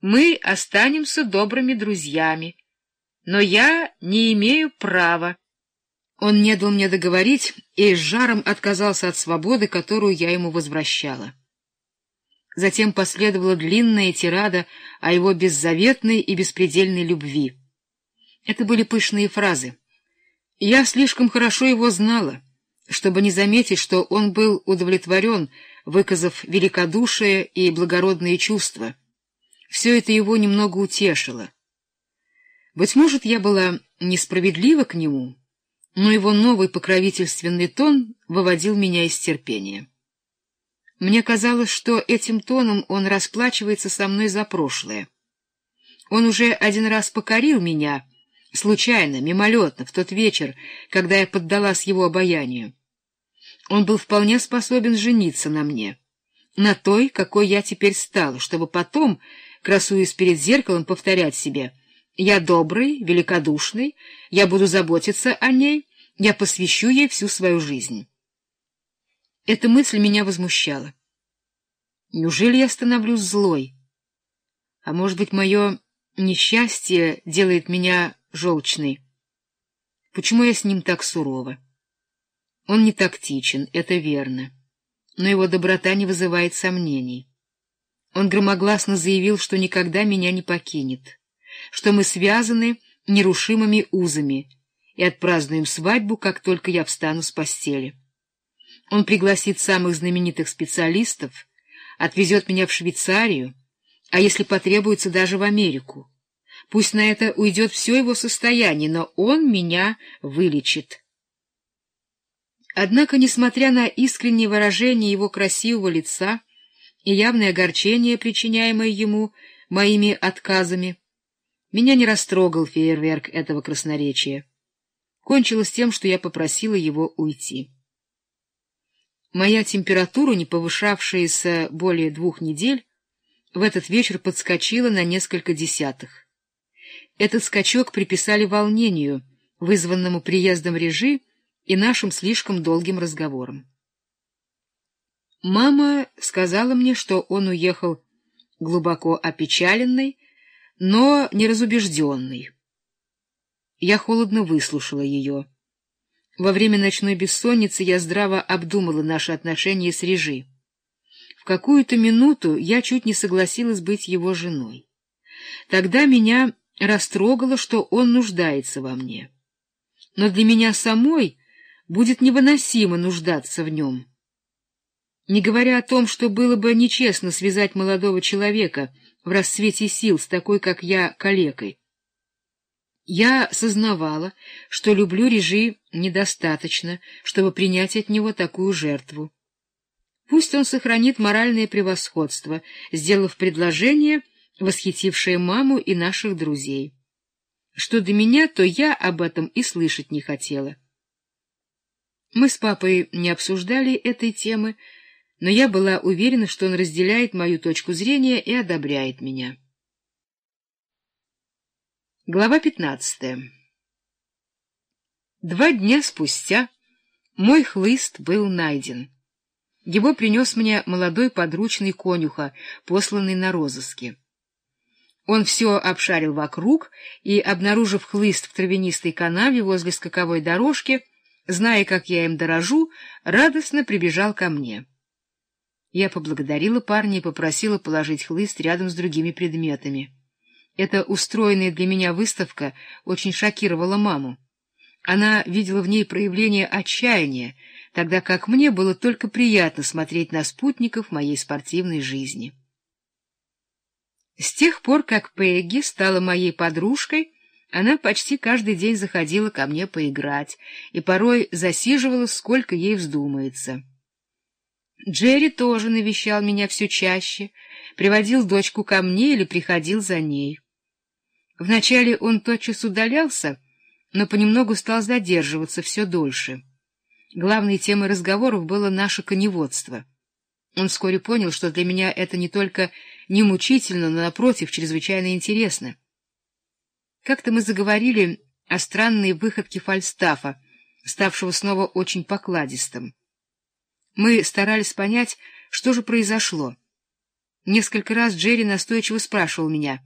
Мы останемся добрыми друзьями, но я не имею права. Он не дал мне договорить и с жаром отказался от свободы, которую я ему возвращала. Затем последовала длинная тирада о его беззаветной и беспредельной любви. Это были пышные фразы. Я слишком хорошо его знала, чтобы не заметить, что он был удовлетворен, выказав великодушие и благородные чувства. Все это его немного утешило. Быть может, я была несправедлива к нему, но его новый покровительственный тон выводил меня из терпения. Мне казалось, что этим тоном он расплачивается со мной за прошлое. Он уже один раз покорил меня, случайно, мимолетно, в тот вечер, когда я поддалась его обаянию. Он был вполне способен жениться на мне, на той, какой я теперь стала, чтобы потом, красуясь перед зеркалом, повторять себе — я добрый, великодушный, я буду заботиться о ней, я посвящу ей всю свою жизнь. Эта мысль меня возмущала. Неужели я становлюсь злой? А может быть, мое несчастье делает меня желчной? Почему я с ним так сурова? Он не тактичен, это верно, но его доброта не вызывает сомнений. Он громогласно заявил, что никогда меня не покинет что мы связаны нерушимыми узами и отпразднуем свадьбу, как только я встану с постели. Он пригласит самых знаменитых специалистов, отвезет меня в Швейцарию, а если потребуется, даже в Америку. Пусть на это уйдет все его состояние, но он меня вылечит. Однако, несмотря на искреннее выражение его красивого лица и явное огорчение, причиняемое ему моими отказами, меня не растрогал фейерверк этого красноречия. Кончилось тем, что я попросила его уйти. Моя температура, не повышавшаяся более двух недель, в этот вечер подскочила на несколько десятых. Этот скачок приписали волнению, вызванному приездом Режи и нашим слишком долгим разговором. Мама сказала мне, что он уехал глубоко опечаленный, но неразубежденный. Я холодно выслушала ее. Во время ночной бессонницы я здраво обдумала наши отношения с Режи. В какую-то минуту я чуть не согласилась быть его женой. Тогда меня растрогало, что он нуждается во мне. Но для меня самой будет невыносимо нуждаться в нем. Не говоря о том, что было бы нечестно связать молодого человека — в расцвете сил с такой, как я, калекой. Я сознавала, что люблю Режи недостаточно, чтобы принять от него такую жертву. Пусть он сохранит моральное превосходство, сделав предложение, восхитившее маму и наших друзей. Что до меня, то я об этом и слышать не хотела. Мы с папой не обсуждали этой темы, но я была уверена, что он разделяет мою точку зрения и одобряет меня. Глава пятнадцатая Два дня спустя мой хлыст был найден. Его принес мне молодой подручный конюха, посланный на розыске. Он все обшарил вокруг и, обнаружив хлыст в травянистой канаве возле скаковой дорожки, зная, как я им дорожу, радостно прибежал ко мне. Я поблагодарила парня и попросила положить хлыст рядом с другими предметами. Эта устроенная для меня выставка очень шокировала маму. Она видела в ней проявление отчаяния, тогда как мне было только приятно смотреть на спутников моей спортивной жизни. С тех пор, как Пегги стала моей подружкой, она почти каждый день заходила ко мне поиграть и порой засиживалась, сколько ей вздумается. Джерри тоже навещал меня все чаще, приводил дочку ко мне или приходил за ней. Вначале он тотчас удалялся, но понемногу стал задерживаться все дольше. Главной темой разговоров было наше коневодство. Он вскоре понял, что для меня это не только не мучительно, но, напротив, чрезвычайно интересно. Как-то мы заговорили о странной выходке Фальстафа, ставшего снова очень покладистым. Мы старались понять, что же произошло. Несколько раз Джерри настойчиво спрашивал меня —